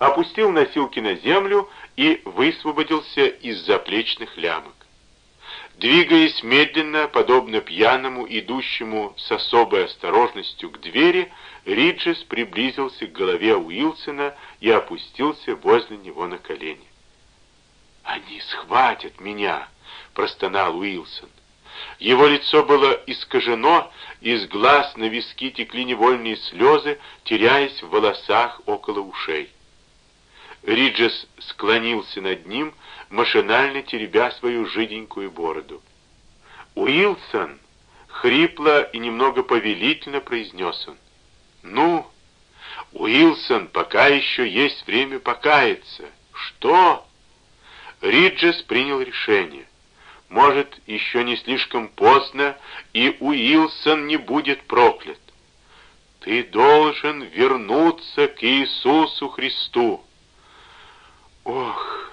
опустил носилки на землю и высвободился из заплечных лямок. Двигаясь медленно, подобно пьяному, идущему с особой осторожностью к двери, Риджес приблизился к голове Уилсона и опустился возле него на колени. «Они схватят меня!» — простонал Уилсон. Его лицо было искажено, из глаз на виски текли невольные слезы, теряясь в волосах около ушей. Риджес склонился над ним, машинально теребя свою жиденькую бороду. «Уилсон!» — хрипло и немного повелительно произнес он. «Ну, Уилсон, пока еще есть время покаяться. Что?» Риджес принял решение. Может, еще не слишком поздно, и Уилсон не будет проклят. Ты должен вернуться к Иисусу Христу. Ох!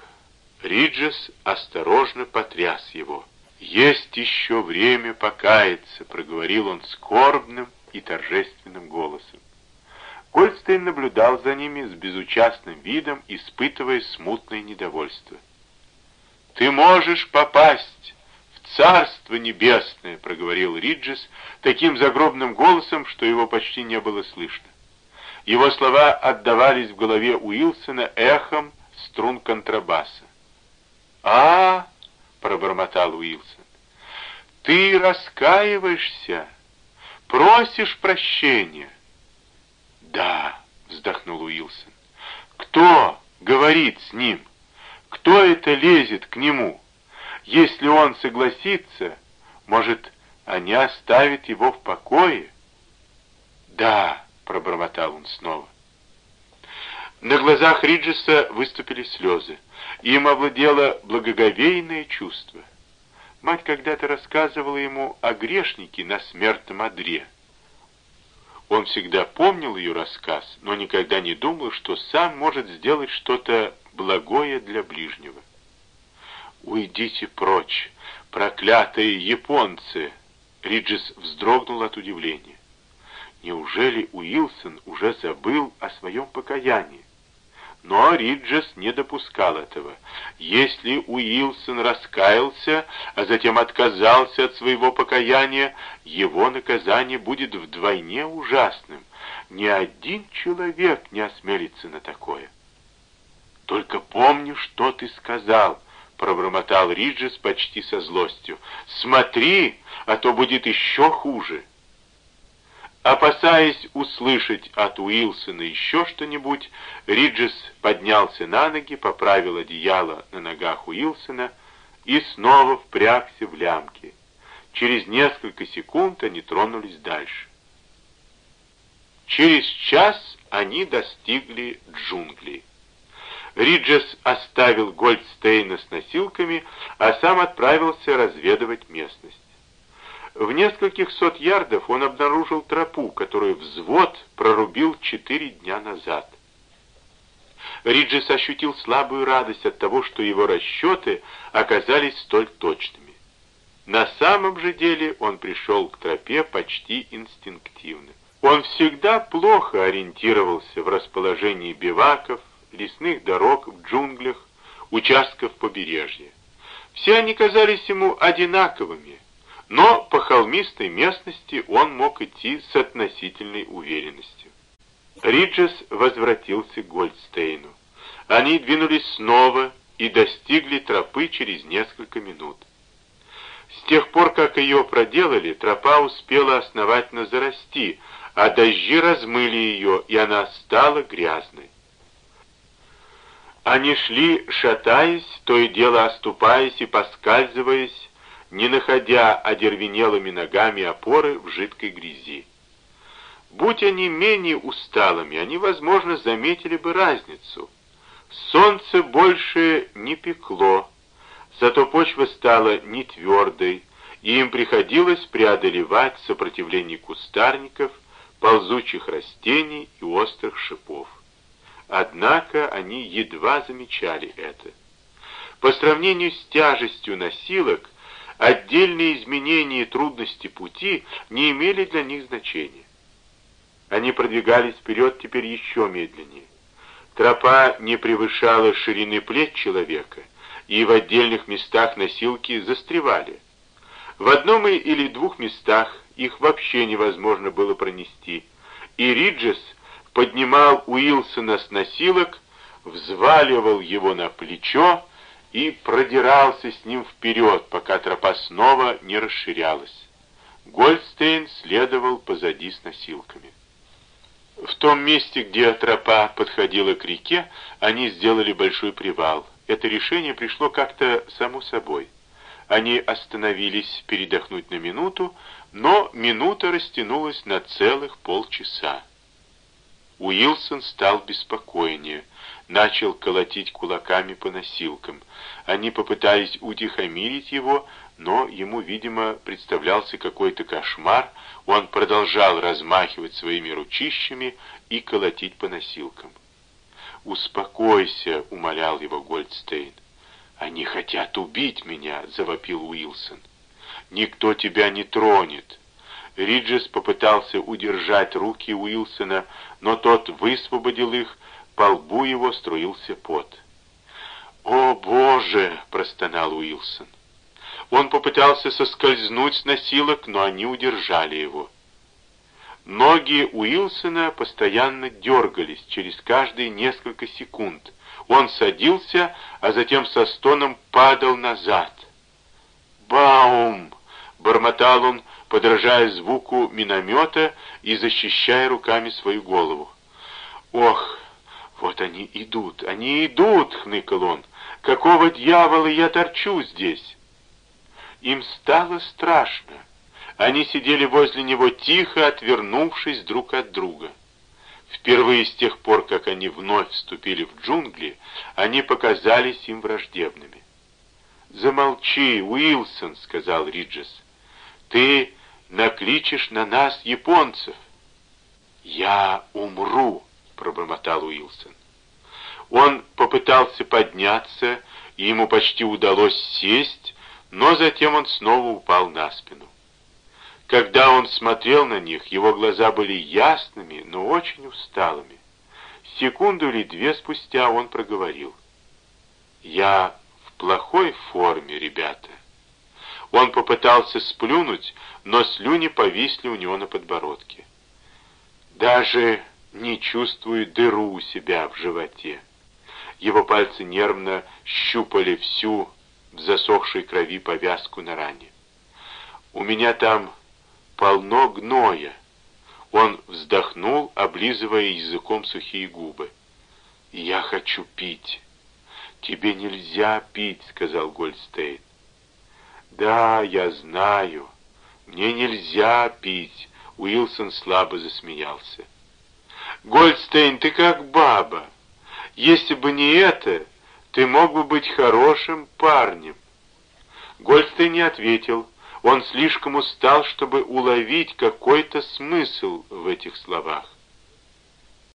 Риджес осторожно потряс его. «Есть еще время покаяться», — проговорил он скорбным и торжественным голосом. Гольдстейн наблюдал за ними с безучастным видом, испытывая смутное недовольство. «Ты можешь попасть в Царство Небесное», — проговорил Риджес таким загробным голосом, что его почти не было слышно. Его слова отдавались в голове Уилсона эхом струн контрабаса. «А, -а — пробормотал Уилсон, — ты раскаиваешься, просишь прощения?» «Да», — вздохнул Уилсон, — «кто говорит с ним?» Кто это лезет к нему? Если он согласится, может, они оставят его в покое? Да, пробормотал он снова. На глазах Риджеса выступили слезы. Им овладело благоговейное чувство. Мать когда-то рассказывала ему о грешнике на смертном одре. Он всегда помнил ее рассказ, но никогда не думал, что сам может сделать что-то благое для ближнего. «Уйдите прочь, проклятые японцы!» Риджес вздрогнул от удивления. Неужели Уилсон уже забыл о своем покаянии? Но Риджес не допускал этого. Если Уилсон раскаялся, а затем отказался от своего покаяния, его наказание будет вдвойне ужасным. Ни один человек не осмелится на такое. «Только помни, что ты сказал», — пробормотал Риджес почти со злостью. «Смотри, а то будет еще хуже». Опасаясь услышать от Уилсона еще что-нибудь, Риджес поднялся на ноги, поправил одеяло на ногах Уилсона и снова впрягся в лямки. Через несколько секунд они тронулись дальше. Через час они достигли джунглей. Риджес оставил Гольдстейна с носилками, а сам отправился разведывать местность. В нескольких сот ярдов он обнаружил тропу, которую взвод прорубил четыре дня назад. Риджес ощутил слабую радость от того, что его расчеты оказались столь точными. На самом же деле он пришел к тропе почти инстинктивно. Он всегда плохо ориентировался в расположении биваков, лесных дорог в джунглях, участков побережья. Все они казались ему одинаковыми, но по холмистой местности он мог идти с относительной уверенностью. Риджес возвратился к Гольдстейну. Они двинулись снова и достигли тропы через несколько минут. С тех пор, как ее проделали, тропа успела основательно зарасти, а дожди размыли ее, и она стала грязной. Они шли, шатаясь, то и дело оступаясь и поскальзываясь, не находя одервенелыми ногами опоры в жидкой грязи. Будь они менее усталыми, они, возможно, заметили бы разницу. Солнце больше не пекло, зато почва стала не твердой, и им приходилось преодолевать сопротивление кустарников, ползучих растений и острых шипов. Однако они едва замечали это. По сравнению с тяжестью носилок, отдельные изменения и трудности пути не имели для них значения. Они продвигались вперед теперь еще медленнее. Тропа не превышала ширины плеч человека, и в отдельных местах носилки застревали. В одном или двух местах их вообще невозможно было пронести, и Риджес поднимал Уилсона с носилок, взваливал его на плечо и продирался с ним вперед, пока тропа снова не расширялась. Гольдстейн следовал позади с носилками. В том месте, где тропа подходила к реке, они сделали большой привал. Это решение пришло как-то само собой. Они остановились передохнуть на минуту, но минута растянулась на целых полчаса. Уилсон стал беспокойнее, начал колотить кулаками по носилкам. Они попытались утихомирить его, но ему, видимо, представлялся какой-то кошмар, он продолжал размахивать своими ручищами и колотить по носилкам. «Успокойся», — умолял его Гольдстейн. «Они хотят убить меня», — завопил Уилсон. «Никто тебя не тронет». Риджес попытался удержать руки Уилсона, но тот высвободил их, по лбу его струился пот. «О, Боже!» — простонал Уилсон. Он попытался соскользнуть с носилок, но они удержали его. Ноги Уилсона постоянно дергались через каждые несколько секунд. Он садился, а затем со стоном падал назад. «Баум!» — бормотал он, подражая звуку миномета и защищая руками свою голову. «Ох, вот они идут, они идут!» — хныкал он. «Какого дьявола я торчу здесь?» Им стало страшно. Они сидели возле него тихо, отвернувшись друг от друга. Впервые с тех пор, как они вновь вступили в джунгли, они показались им враждебными. «Замолчи, Уилсон», — сказал Риджес. «Ты накличешь на нас японцев». «Я умру», — пробормотал Уилсон. Он попытался подняться, и ему почти удалось сесть, но затем он снова упал на спину. Когда он смотрел на них, его глаза были ясными, но очень усталыми. Секунду или две спустя он проговорил. «Я в плохой форме, ребята». Он попытался сплюнуть, но слюни повисли у него на подбородке. Даже не чувствую дыру у себя в животе. Его пальцы нервно щупали всю в засохшей крови повязку на ране. «У меня там полно гноя». Он вздохнул, облизывая языком сухие губы. «Я хочу пить». «Тебе нельзя пить», — сказал Гольдстейн. «Да, я знаю. Мне нельзя пить», — Уилсон слабо засмеялся. «Гольдстейн, ты как баба. Если бы не это, ты мог бы быть хорошим парнем. Гольдстейн не ответил. Он слишком устал, чтобы уловить какой-то смысл в этих словах.